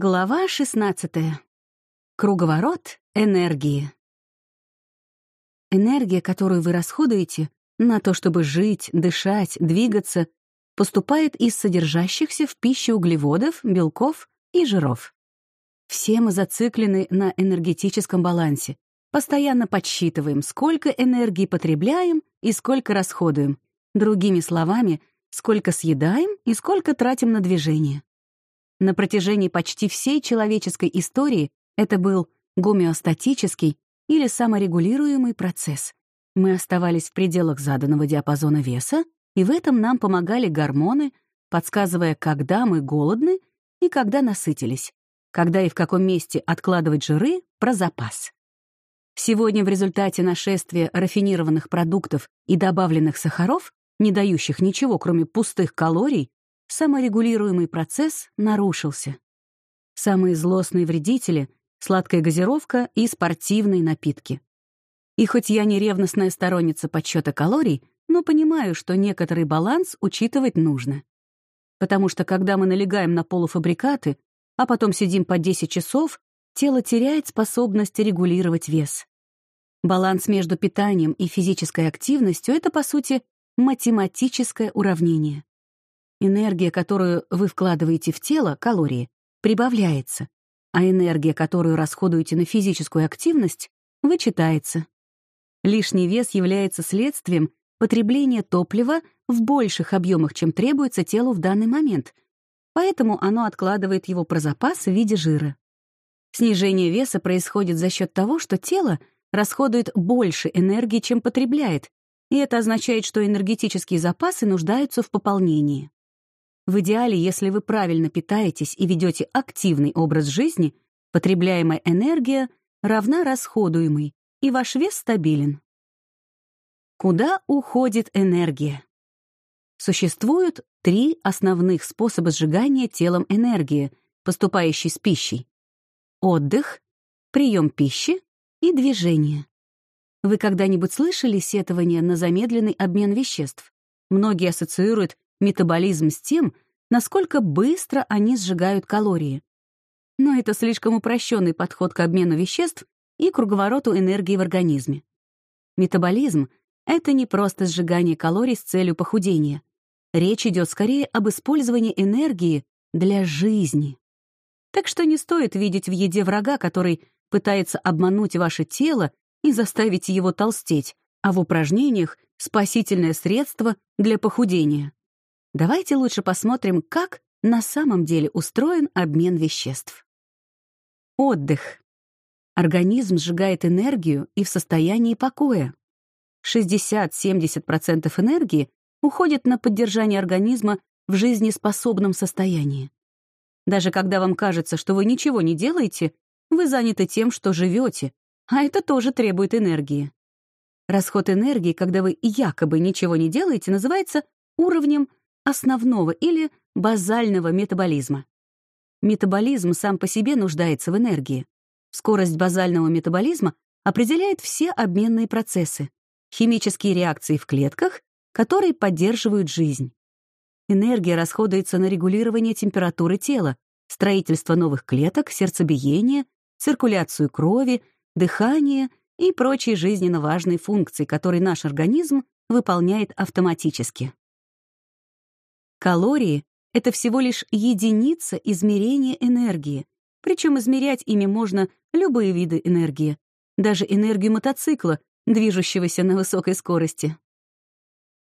Глава 16. Круговорот энергии. Энергия, которую вы расходуете на то, чтобы жить, дышать, двигаться, поступает из содержащихся в пище углеводов, белков и жиров. Все мы зациклены на энергетическом балансе. Постоянно подсчитываем, сколько энергии потребляем и сколько расходуем. Другими словами, сколько съедаем и сколько тратим на движение. На протяжении почти всей человеческой истории это был гомеостатический или саморегулируемый процесс. Мы оставались в пределах заданного диапазона веса, и в этом нам помогали гормоны, подсказывая, когда мы голодны и когда насытились, когда и в каком месте откладывать жиры про запас. Сегодня в результате нашествия рафинированных продуктов и добавленных сахаров, не дающих ничего, кроме пустых калорий, саморегулируемый процесс нарушился. Самые злостные вредители — сладкая газировка и спортивные напитки. И хоть я не ревностная сторонница подсчета калорий, но понимаю, что некоторый баланс учитывать нужно. Потому что когда мы налегаем на полуфабрикаты, а потом сидим по 10 часов, тело теряет способность регулировать вес. Баланс между питанием и физической активностью — это, по сути, математическое уравнение. Энергия, которую вы вкладываете в тело, калории, прибавляется, а энергия, которую расходуете на физическую активность, вычитается. Лишний вес является следствием потребления топлива в больших объемах, чем требуется телу в данный момент, поэтому оно откладывает его про запас в виде жира. Снижение веса происходит за счет того, что тело расходует больше энергии, чем потребляет, и это означает, что энергетические запасы нуждаются в пополнении. В идеале, если вы правильно питаетесь и ведете активный образ жизни, потребляемая энергия равна расходуемой, и ваш вес стабилен. Куда уходит энергия? Существуют три основных способа сжигания телом энергии, поступающей с пищей. Отдых, прием пищи и движение. Вы когда-нибудь слышали сетование на замедленный обмен веществ? Многие ассоциируют метаболизм с тем, насколько быстро они сжигают калории. Но это слишком упрощенный подход к обмену веществ и круговороту энергии в организме. Метаболизм — это не просто сжигание калорий с целью похудения. Речь идет скорее об использовании энергии для жизни. Так что не стоит видеть в еде врага, который пытается обмануть ваше тело и заставить его толстеть, а в упражнениях — спасительное средство для похудения. Давайте лучше посмотрим, как на самом деле устроен обмен веществ. Отдых. Организм сжигает энергию и в состоянии покоя. 60-70% энергии уходит на поддержание организма в жизнеспособном состоянии. Даже когда вам кажется, что вы ничего не делаете, вы заняты тем, что живете, а это тоже требует энергии. Расход энергии, когда вы якобы ничего не делаете, называется уровнем основного или базального метаболизма. Метаболизм сам по себе нуждается в энергии. Скорость базального метаболизма определяет все обменные процессы, химические реакции в клетках, которые поддерживают жизнь. Энергия расходуется на регулирование температуры тела, строительство новых клеток, сердцебиение, циркуляцию крови, дыхание и прочие жизненно важные функции, которые наш организм выполняет автоматически. Калории — это всего лишь единица измерения энергии, причем измерять ими можно любые виды энергии, даже энергию мотоцикла, движущегося на высокой скорости.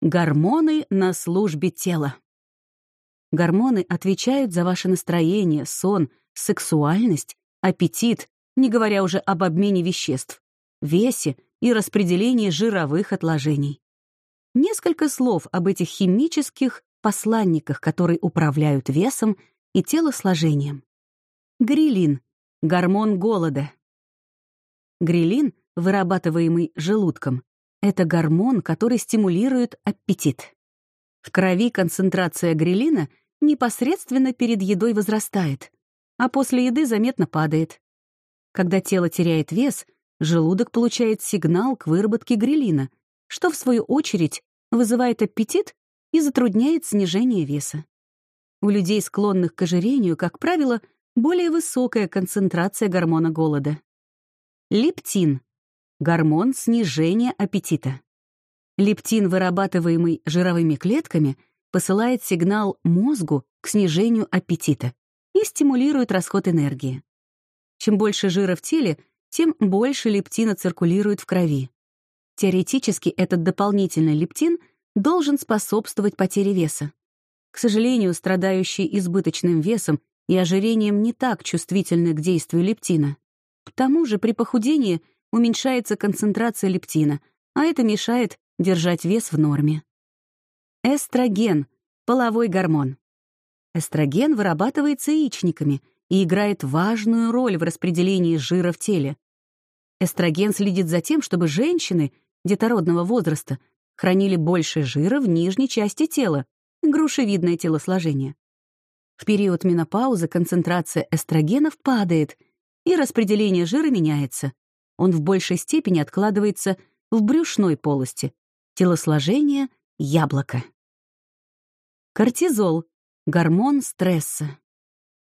Гормоны на службе тела. Гормоны отвечают за ваше настроение, сон, сексуальность, аппетит, не говоря уже об обмене веществ, весе и распределении жировых отложений. Несколько слов об этих химических посланниках, которые управляют весом и телосложением. Грилин — гормон голода. Грилин, вырабатываемый желудком, это гормон, который стимулирует аппетит. В крови концентрация грилина непосредственно перед едой возрастает, а после еды заметно падает. Когда тело теряет вес, желудок получает сигнал к выработке грилина, что, в свою очередь, вызывает аппетит и затрудняет снижение веса. У людей, склонных к ожирению, как правило, более высокая концентрация гормона голода. Лептин — гормон снижения аппетита. Лептин, вырабатываемый жировыми клетками, посылает сигнал мозгу к снижению аппетита и стимулирует расход энергии. Чем больше жира в теле, тем больше лептина циркулирует в крови. Теоретически этот дополнительный лептин должен способствовать потере веса. К сожалению, страдающие избыточным весом и ожирением не так чувствительны к действию лептина. К тому же при похудении уменьшается концентрация лептина, а это мешает держать вес в норме. Эстроген — половой гормон. Эстроген вырабатывается яичниками и играет важную роль в распределении жира в теле. Эстроген следит за тем, чтобы женщины детородного возраста хранили больше жира в нижней части тела, грушевидное телосложение. В период менопаузы концентрация эстрогенов падает, и распределение жира меняется. Он в большей степени откладывается в брюшной полости. Телосложение — яблоко. Кортизол — гормон стресса.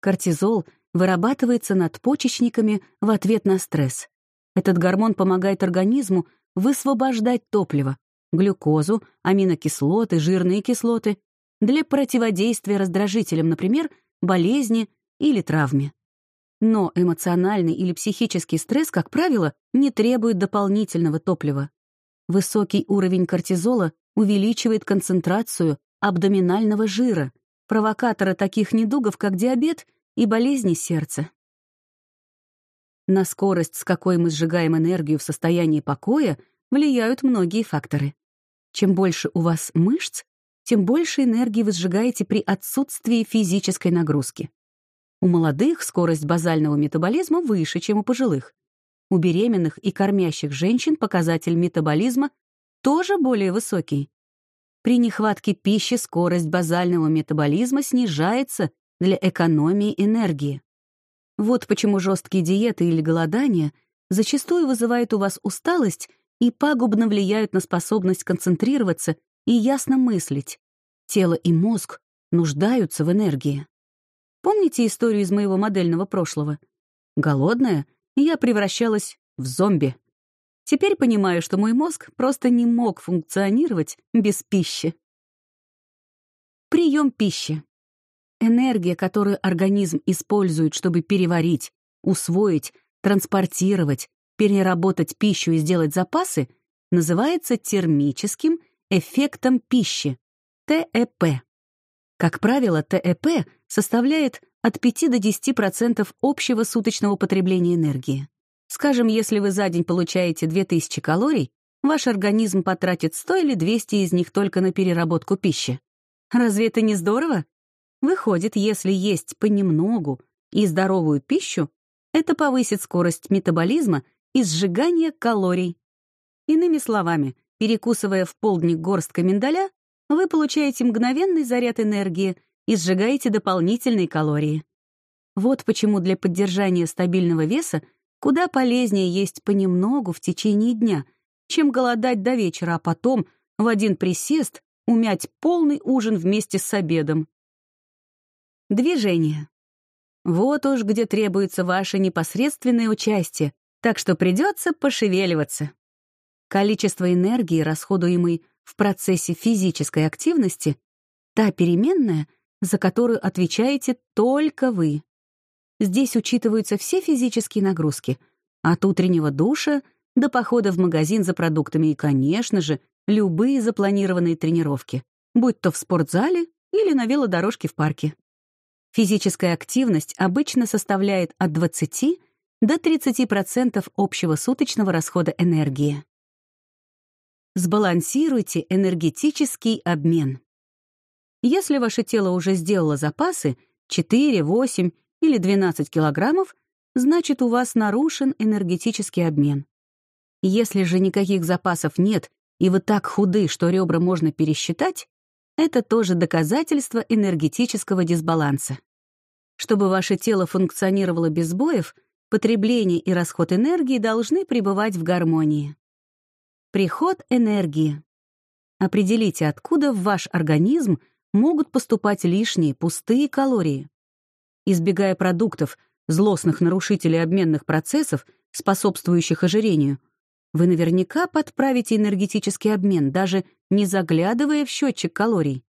Кортизол вырабатывается надпочечниками в ответ на стресс. Этот гормон помогает организму высвобождать топливо, глюкозу, аминокислоты, жирные кислоты для противодействия раздражителям, например, болезни или травме. Но эмоциональный или психический стресс, как правило, не требует дополнительного топлива. Высокий уровень кортизола увеличивает концентрацию абдоминального жира, провокатора таких недугов, как диабет и болезни сердца. На скорость, с какой мы сжигаем энергию в состоянии покоя, влияют многие факторы. Чем больше у вас мышц, тем больше энергии вы сжигаете при отсутствии физической нагрузки. У молодых скорость базального метаболизма выше, чем у пожилых. У беременных и кормящих женщин показатель метаболизма тоже более высокий. При нехватке пищи скорость базального метаболизма снижается для экономии энергии. Вот почему жесткие диеты или голодание зачастую вызывают у вас усталость и пагубно влияют на способность концентрироваться и ясно мыслить. Тело и мозг нуждаются в энергии. Помните историю из моего модельного прошлого? Голодная, я превращалась в зомби. Теперь понимаю, что мой мозг просто не мог функционировать без пищи. Прием пищи. Энергия, которую организм использует, чтобы переварить, усвоить, транспортировать, переработать пищу и сделать запасы, называется термическим эффектом пищи, ТЭП. Как правило, ТЭП составляет от 5 до 10% общего суточного потребления энергии. Скажем, если вы за день получаете 2000 калорий, ваш организм потратит 100 или 200 из них только на переработку пищи. Разве это не здорово? Выходит, если есть понемногу и здоровую пищу, это повысит скорость метаболизма и сжигание калорий. Иными словами, перекусывая в полдник горсткой миндаля, вы получаете мгновенный заряд энергии и сжигаете дополнительные калории. Вот почему для поддержания стабильного веса куда полезнее есть понемногу в течение дня, чем голодать до вечера, а потом в один присест умять полный ужин вместе с обедом. Движение. Вот уж где требуется ваше непосредственное участие, так что придется пошевеливаться. Количество энергии, расходуемой в процессе физической активности, та переменная, за которую отвечаете только вы. Здесь учитываются все физические нагрузки, от утреннего душа до похода в магазин за продуктами и, конечно же, любые запланированные тренировки, будь то в спортзале или на велодорожке в парке. Физическая активность обычно составляет от 20 до 30% общего суточного расхода энергии. Сбалансируйте энергетический обмен. Если ваше тело уже сделало запасы 4, 8 или 12 килограммов, значит, у вас нарушен энергетический обмен. Если же никаких запасов нет, и вы так худы, что ребра можно пересчитать, это тоже доказательство энергетического дисбаланса. Чтобы ваше тело функционировало без сбоев, потребление и расход энергии должны пребывать в гармонии. Приход энергии. Определите, откуда в ваш организм могут поступать лишние пустые калории. избегая продуктов, злостных нарушителей обменных процессов, способствующих ожирению, вы наверняка подправите энергетический обмен, даже не заглядывая в счетчик калорий.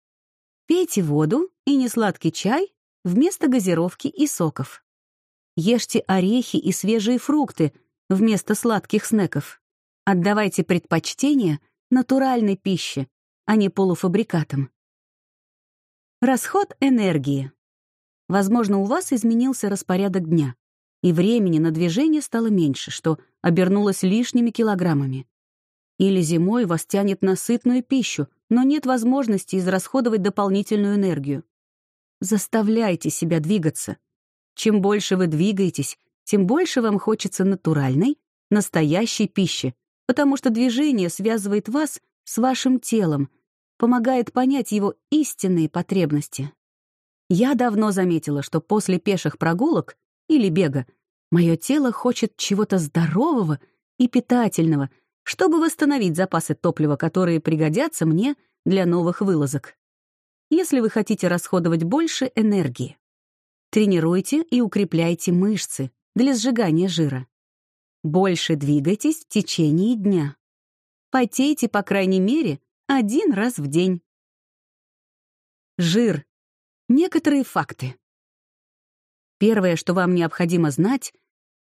Пейте воду и несладкий чай вместо газировки и соков. Ешьте орехи и свежие фрукты вместо сладких снеков. Отдавайте предпочтение натуральной пище, а не полуфабрикатам. Расход энергии. Возможно, у вас изменился распорядок дня, и времени на движение стало меньше, что обернулось лишними килограммами. Или зимой вас тянет на сытную пищу, но нет возможности израсходовать дополнительную энергию. Заставляйте себя двигаться. Чем больше вы двигаетесь, тем больше вам хочется натуральной, настоящей пищи, потому что движение связывает вас с вашим телом, помогает понять его истинные потребности. Я давно заметила, что после пеших прогулок или бега мое тело хочет чего-то здорового и питательного, чтобы восстановить запасы топлива, которые пригодятся мне для новых вылазок. Если вы хотите расходовать больше энергии, тренируйте и укрепляйте мышцы для сжигания жира. Больше двигайтесь в течение дня. Потейте, по крайней мере, один раз в день. Жир. Некоторые факты. Первое, что вам необходимо знать,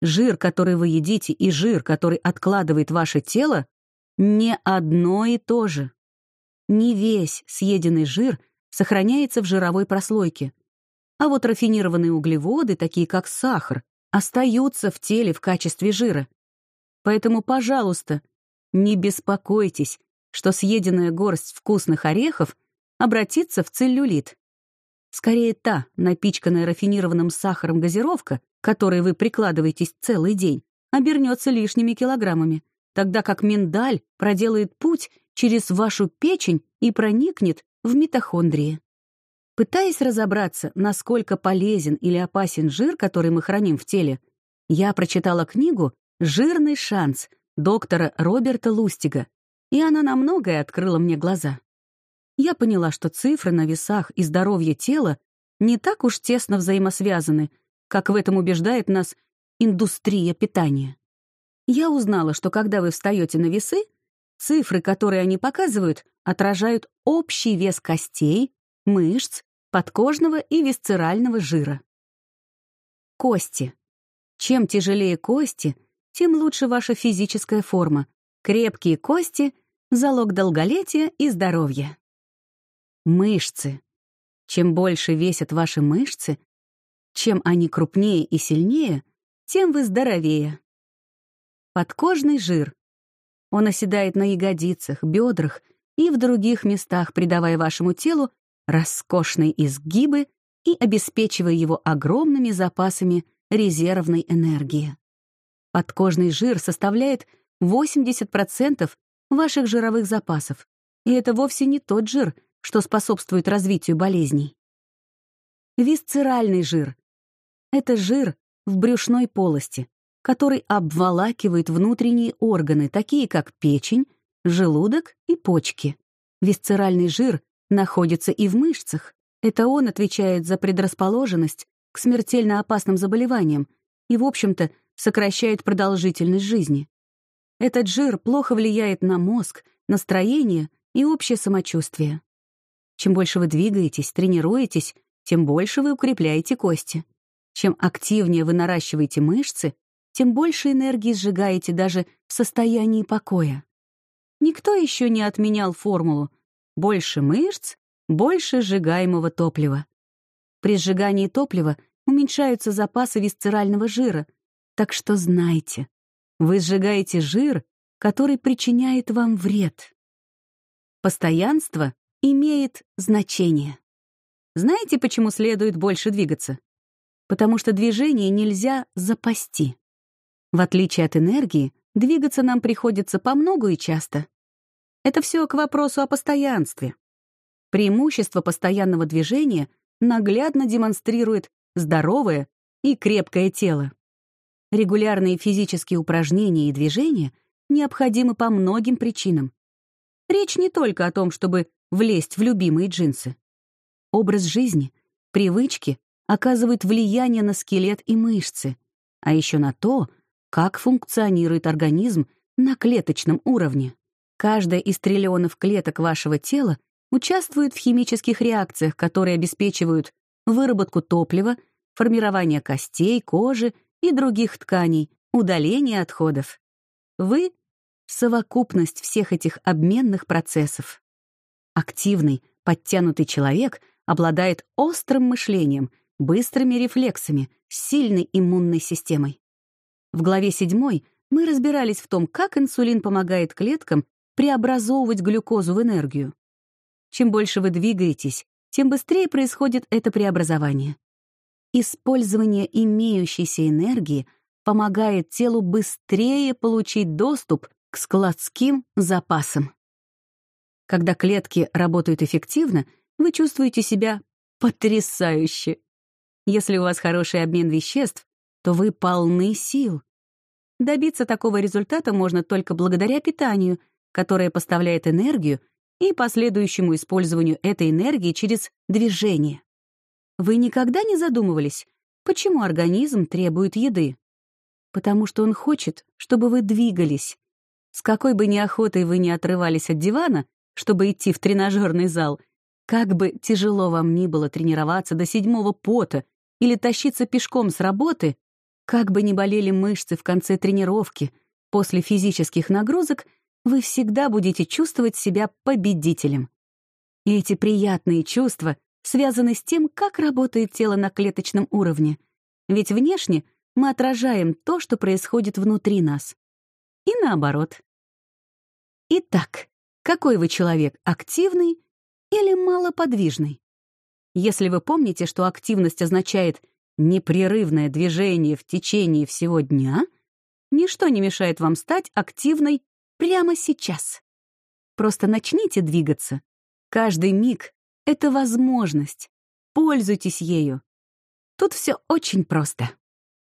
жир, который вы едите, и жир, который откладывает ваше тело, не одно и то же. Не весь съеденный жир сохраняется в жировой прослойке. А вот рафинированные углеводы, такие как сахар, остаются в теле в качестве жира. Поэтому, пожалуйста, не беспокойтесь, что съеденная горсть вкусных орехов обратится в целлюлит. Скорее та, напичканная рафинированным сахаром газировка, которой вы прикладываетесь целый день, обернется лишними килограммами, тогда как миндаль проделает путь через вашу печень и проникнет в митохондрии. Пытаясь разобраться, насколько полезен или опасен жир, который мы храним в теле, я прочитала книгу «Жирный шанс» доктора Роберта Лустига, и она на многое открыла мне глаза. Я поняла, что цифры на весах и здоровье тела не так уж тесно взаимосвязаны, как в этом убеждает нас индустрия питания. Я узнала, что когда вы встаете на весы, цифры, которые они показывают, отражают общий вес костей, мышц, подкожного и висцерального жира. Кости. Чем тяжелее кости, тем лучше ваша физическая форма. Крепкие кости — залог долголетия и здоровья. Мышцы. Чем больше весят ваши мышцы, чем они крупнее и сильнее, тем вы здоровее. Подкожный жир. Он оседает на ягодицах, бедрах и в других местах, придавая вашему телу роскошные изгибы и обеспечивая его огромными запасами резервной энергии. Подкожный жир составляет 80% ваших жировых запасов, и это вовсе не тот жир, что способствует развитию болезней. Висцеральный жир — это жир в брюшной полости, который обволакивает внутренние органы, такие как печень, желудок и почки. Висцеральный жир находится и в мышцах. Это он отвечает за предрасположенность к смертельно опасным заболеваниям и, в общем-то, сокращает продолжительность жизни. Этот жир плохо влияет на мозг, настроение и общее самочувствие. Чем больше вы двигаетесь, тренируетесь, тем больше вы укрепляете кости. Чем активнее вы наращиваете мышцы, тем больше энергии сжигаете даже в состоянии покоя. Никто еще не отменял формулу больше мышц, больше сжигаемого топлива. При сжигании топлива уменьшаются запасы висцерального жира, так что знайте, вы сжигаете жир, который причиняет вам вред. Постоянство имеет значение. Знаете, почему следует больше двигаться? Потому что движение нельзя запасти. В отличие от энергии, двигаться нам приходится по многу и часто. Это все к вопросу о постоянстве. Преимущество постоянного движения наглядно демонстрирует здоровое и крепкое тело. Регулярные физические упражнения и движения необходимы по многим причинам. Речь не только о том, чтобы влезть в любимые джинсы. Образ жизни, привычки, оказывает влияние на скелет и мышцы, а еще на то, как функционирует организм на клеточном уровне. Каждая из триллионов клеток вашего тела участвует в химических реакциях, которые обеспечивают выработку топлива, формирование костей, кожи и других тканей, удаление отходов. Вы — совокупность всех этих обменных процессов. Активный, подтянутый человек обладает острым мышлением, быстрыми рефлексами, сильной иммунной системой. В главе 7 мы разбирались в том, как инсулин помогает клеткам преобразовывать глюкозу в энергию. Чем больше вы двигаетесь, тем быстрее происходит это преобразование. Использование имеющейся энергии помогает телу быстрее получить доступ к складским запасам. Когда клетки работают эффективно, вы чувствуете себя потрясающе. Если у вас хороший обмен веществ, то вы полны сил. Добиться такого результата можно только благодаря питанию, которое поставляет энергию и последующему использованию этой энергии через движение. Вы никогда не задумывались, почему организм требует еды? Потому что он хочет, чтобы вы двигались. С какой бы неохотой вы ни отрывались от дивана, чтобы идти в тренажерный зал, как бы тяжело вам ни было тренироваться до седьмого пота или тащиться пешком с работы, как бы ни болели мышцы в конце тренировки, после физических нагрузок — вы всегда будете чувствовать себя победителем. И эти приятные чувства связаны с тем, как работает тело на клеточном уровне. Ведь внешне мы отражаем то, что происходит внутри нас. И наоборот. Итак, какой вы человек, активный или малоподвижный? Если вы помните, что активность означает непрерывное движение в течение всего дня, ничто не мешает вам стать активной Прямо сейчас. Просто начните двигаться. Каждый миг — это возможность. Пользуйтесь ею. Тут все очень просто.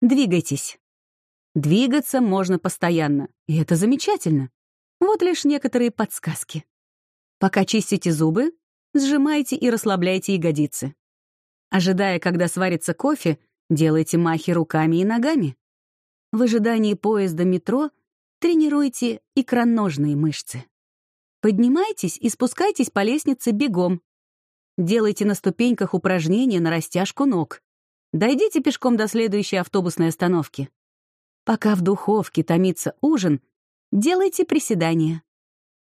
Двигайтесь. Двигаться можно постоянно, и это замечательно. Вот лишь некоторые подсказки. Пока чистите зубы, сжимайте и расслабляйте ягодицы. Ожидая, когда сварится кофе, делайте махи руками и ногами. В ожидании поезда метро Тренируйте икроножные мышцы. Поднимайтесь и спускайтесь по лестнице бегом. Делайте на ступеньках упражнения на растяжку ног. Дойдите пешком до следующей автобусной остановки. Пока в духовке томится ужин, делайте приседания.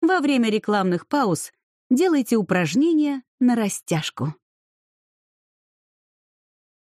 Во время рекламных пауз делайте упражнения на растяжку.